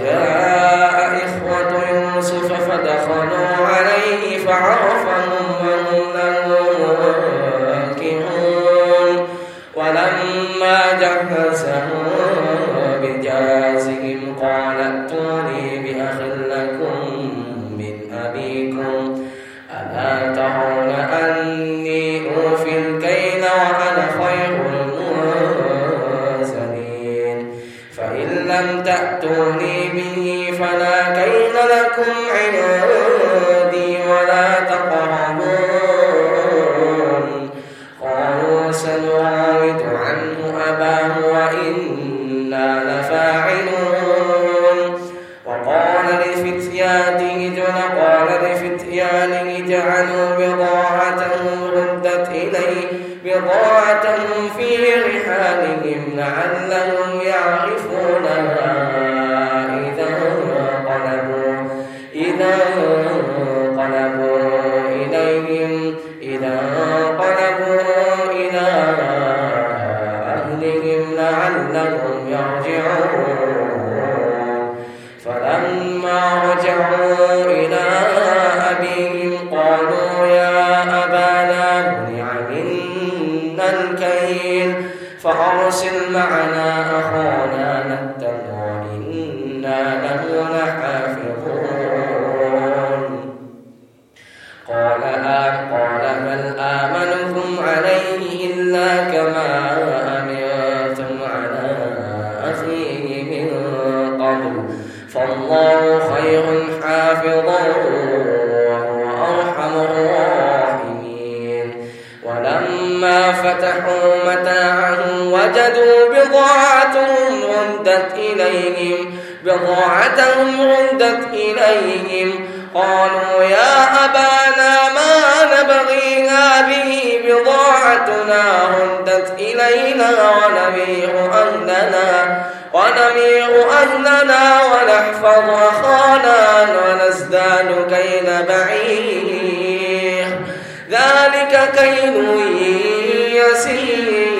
Yeah. واتهم في رحالهم لعلهم يعرفونها إذا انقلبوا إذا انقلبوا إليهم إذا انقلبوا إلى أهلهم لعلهم يرجعون. أرسل معنا أخونا نتبع إنا له بضاعتهم عدت إليهم. قالوا يا أبانا ما نبغي هذه بضاعتنا ردت إلينا ونبيه أهلنا ونبيع أهلنا ونحفظ أخانا ونزداد كيل بعير. ذلك كيل يسير.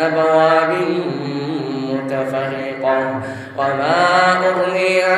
أبواب متفرقة. وما أغني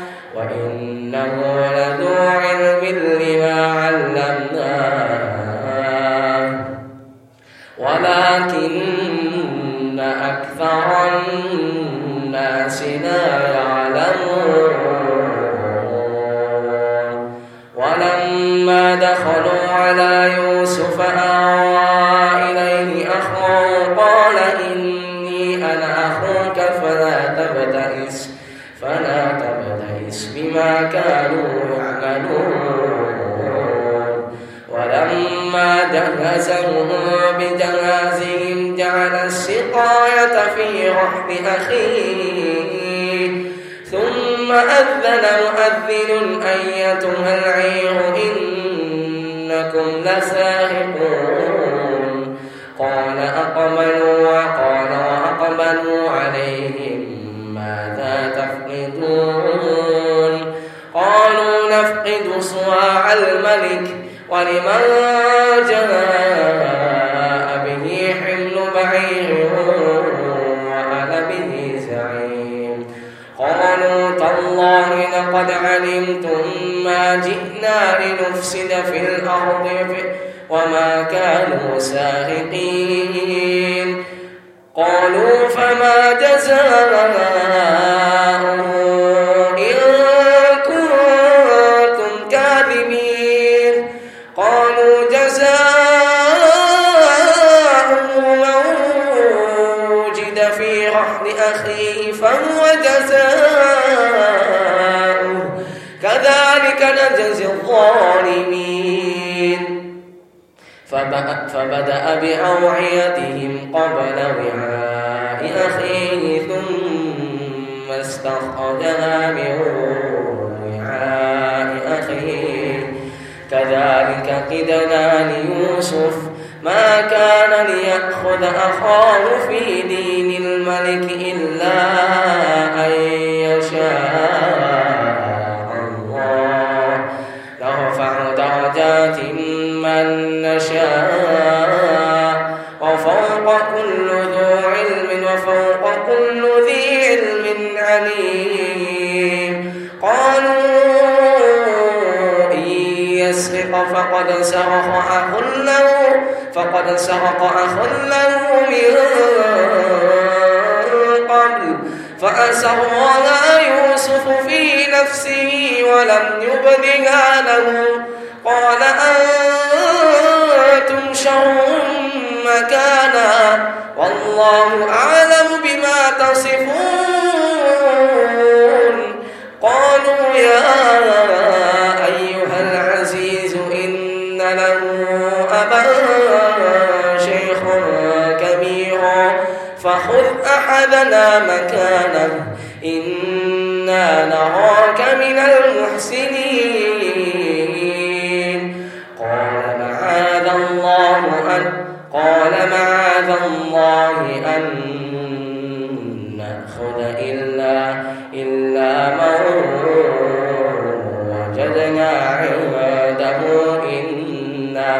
أكثر الناس لا يعلمون. ولما دخلوا على يوسف آوى إليه أخاه قال إني أنا أخوك فلا تبتئس فلا تبتئس بما كانوا يعملون. جهزهم بجهازهم جعل السقاية في رحب أخيه. ثم أذن مؤذن أيتها العير إنكم لسارقون قال أقبلوا وقال وأقبلوا عليهم ماذا تفقدون؟ نفقد صواع الملك ولمن جاء به حمل بعير وأنا به زعيم قالوا تالله لقد علمتم ما جئنا لنفسد في الأرض وما كانوا سارقين. قالوا فما جزاؤه في رحل أخيه فهو جزاؤه. كذلك نجزي الظالمين. فبدأ بأوعيتهم قبل وعاء أخيه ثم استخرجها من وعاء أخيه. كذلك قدنا ليوسف ما كان ليأخذ أخاه في دين الملك إلا أن يشاء الله. نرفع درجات من سرق أخ له فقد سرق أخ له من قبل. فأسرها يوسف في نفسه ولم يبدها له. قال أنتم شر مكانا. والله أعلم بما تصفون. قالوا يا أحدنا مكانه إنا نراك من المحسنين. قال معاذ الله أن قال معاذ الله أن نأخذ إلا إلا من وجدنا عنده. إنا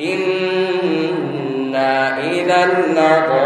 إنا إذا لظالمون